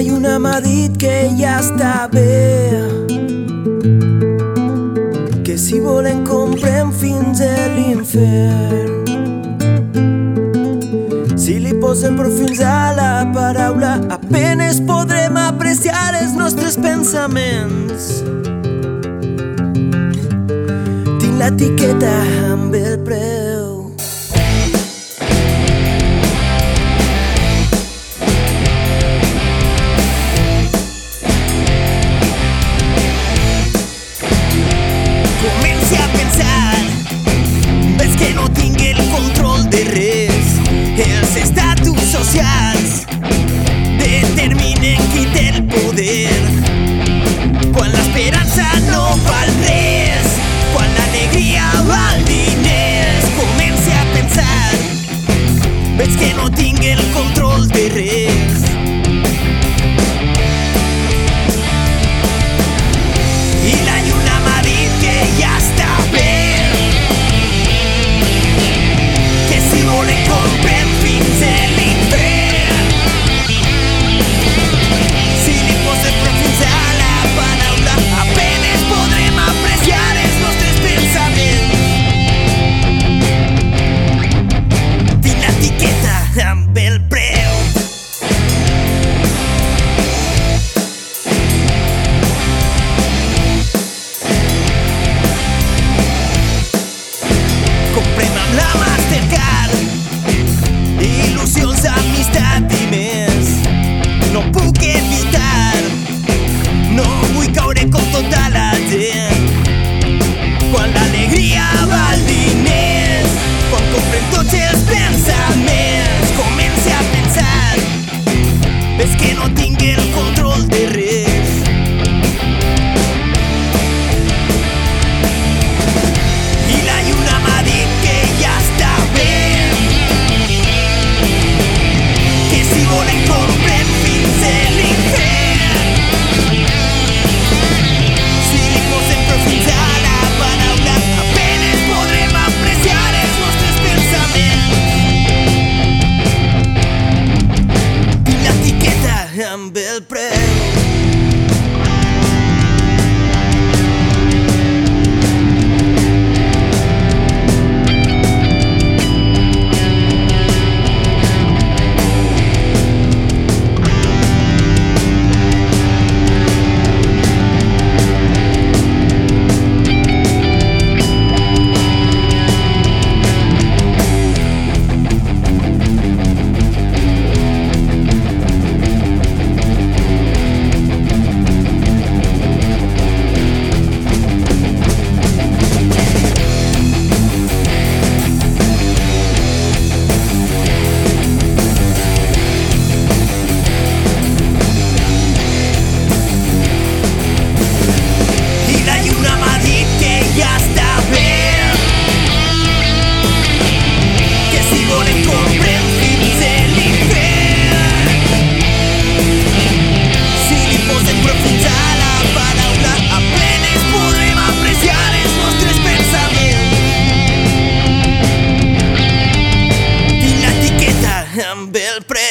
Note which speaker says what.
Speaker 1: I una m'ha dit que ja està bé si volen comprem fins a l'infern. Si li posem prou fins a la paraula, apenes podrem apreciar els nostres pensaments. Tinc l'etiqueta amb el preu
Speaker 2: que no tinc el control. el precio. amb el pre